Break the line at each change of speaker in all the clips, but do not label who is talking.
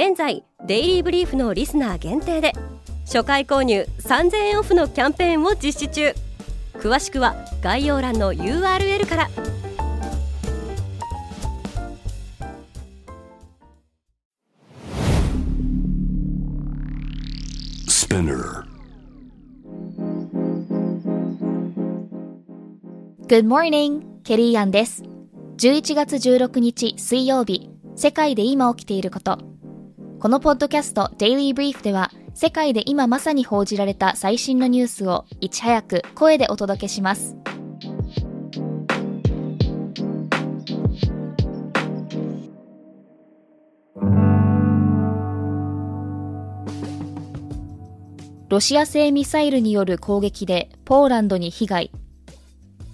現在デイリーブリーフのリスナー限定で初回購入3000円オフのキャンペーンを実施中詳しくは概要欄の URL から
ス
Good morning! ケリーアンです。11月16日水曜日、世界で今起きていること。このポッドキャスト Daily Brief では、世界で今まさに報じられた最新のニュースをいち早く声でお届けします。ロシア製ミサイルによる攻撃でポーランドに被害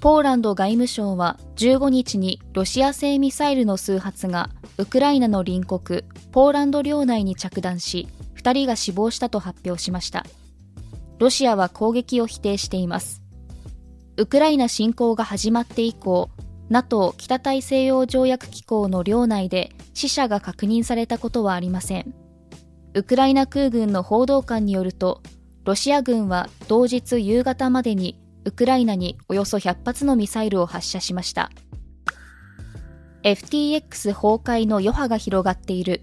ポーランド外務省は15日にロシア製ミサイルの数発がウクライナの隣国ポーランド領内に着弾し2人が死亡したと発表しました。ロシアは攻撃を否定しています。ウクライナ侵攻が始まって以降 NATO 北大西洋条約機構の領内で死者が確認されたことはありません。ウクライナ空軍の報道官によるとロシア軍は同日夕方までにウクライナにおよそ100発のミサイルを発射しました。FTX 崩壊の余波が広がっている。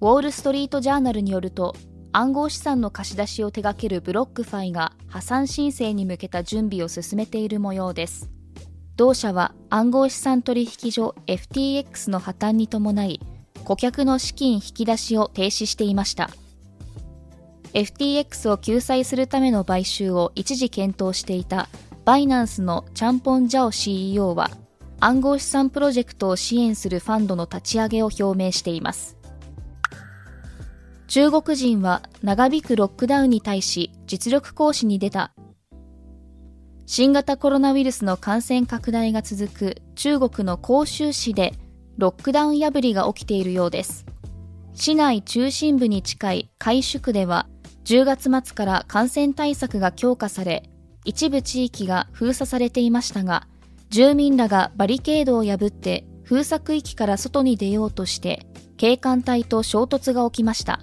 ウォール・ストリート・ジャーナルによると暗号資産の貸し出しを手掛けるブロックファイが破産申請に向けた準備を進めている模様です。同社は暗号資産取引所 FTX の破綻に伴い顧客の資金引き出しを停止していました。FTX を救済するための買収を一時検討していたバイナンスのチャンポン・ジャオ CEO は暗号資産プロジェクトを支援するファンドの立ち上げを表明しています。中国人は長引くロックダウンに対し実力行使に出た。新型コロナウイルスの感染拡大が続く中国の広州市でロックダウン破りが起きているようです。市内中心部に近い海珠区では10月末から感染対策が強化され、一部地域が封鎖されていましたが、住民らがバリケードを破って封鎖区域から外に出ようとして、警官隊と衝突が起きました。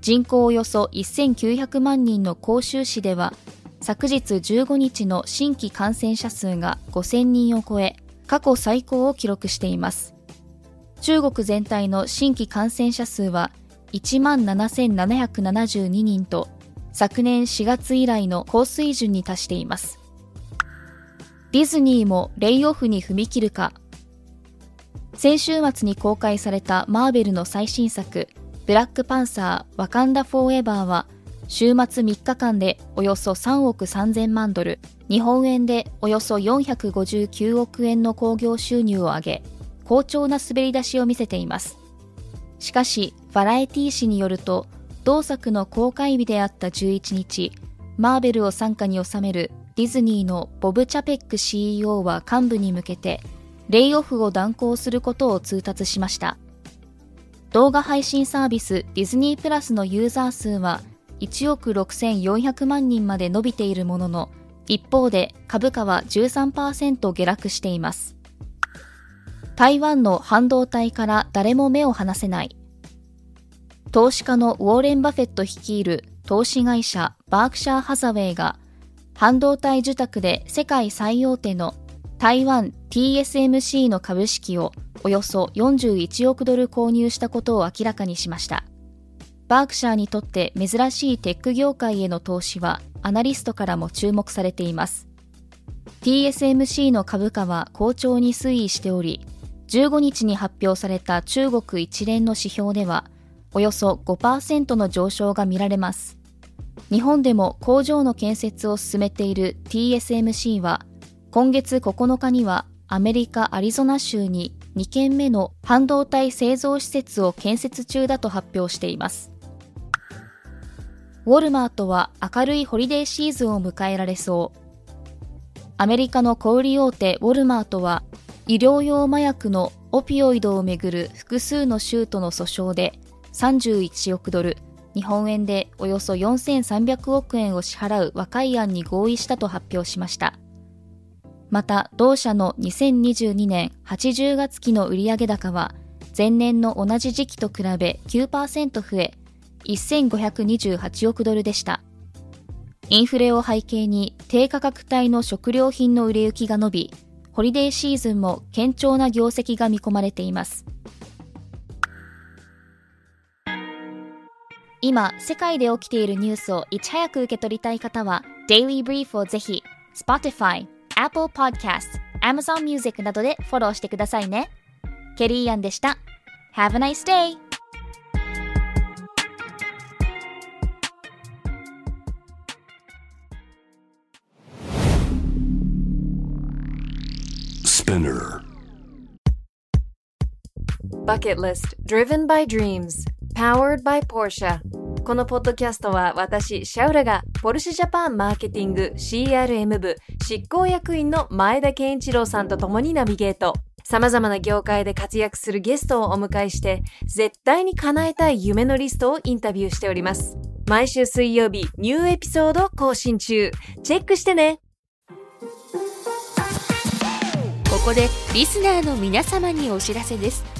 人口およそ1900万人の広州市では、昨日15日の新規感染者数が5000人を超え、過去最高を記録しています。中国全体の新規感染者数は1万7772人と昨年4月以来の高水準に達しています。ディズニーもレイオフに踏み切るか先週末に公開されたマーベルの最新作ブラックパンサーワカンダフォーエバーは週末3日間でおよそ3億3000万ドル日本円でおよそ459億円の興行収入を上げ好調な滑り出しを見せていますしかし、バラエティー誌によると、同作の公開日であった11日、マーベルを傘下に収めるディズニーのボブ・チャペック CEO は幹部に向けて、レイオフを断行することを通達しました。動画配信サービスディズニープラスのユーザー数は1億6400万人まで伸びているものの、一方で株価は13%下落しています。台湾の半導体から誰も目を離せない。投資家のウォーレン・バフェット率いる投資会社バークシャー・ハザウェイが半導体受託で世界最大手の台湾 TSMC の株式をおよそ41億ドル購入したことを明らかにしました。バークシャーにとって珍しいテック業界への投資はアナリストからも注目されています。TSMC の株価は好調に推移しており、15日に発表された中国一連の指標では、およそ5%の上昇が見られます。日本でも工場の建設を進めている TSMC は、今月9日にはアメリカ・アリゾナ州に2件目の半導体製造施設を建設中だと発表しています。ウォルマートは明るいホリデーシーズンを迎えられそう。アメリカの小売大手ウォルマートは医療用麻薬のオピオイドをめぐる複数の州との訴訟で31億ドル、日本円でおよそ4300億円を支払う和解案に合意したと発表しました。また、同社の2022年80月期の売上高は前年の同じ時期と比べ9%増え、1528億ドルでした。インフレを背景に低価格帯の食料品の売れ行きが伸び、ホリデーシーズンも堅調な業績が見込まれています。今、世界で起きているニュースをいち早く受け取りたい方は、Daily Brief をぜひ、Spotify、Apple Podcast、Amazon Music などでフォローしてくださいね。ケリーアンでした。Have a nice day!
Spinner Bucket List Driven by Dreams Powered by Porsche このポッドキャストは私、シャウラがポルシェジャパンマーケティング CRM 部執行役員の前田健一郎さんと共にナビゲート。様々な業界で活躍するゲストをお迎えして、絶対に叶えたい夢のリストをインタビューしております。毎週水曜日、ニューエピソード更新中。チェックしてね
ここでリスナーの皆様にお知らせです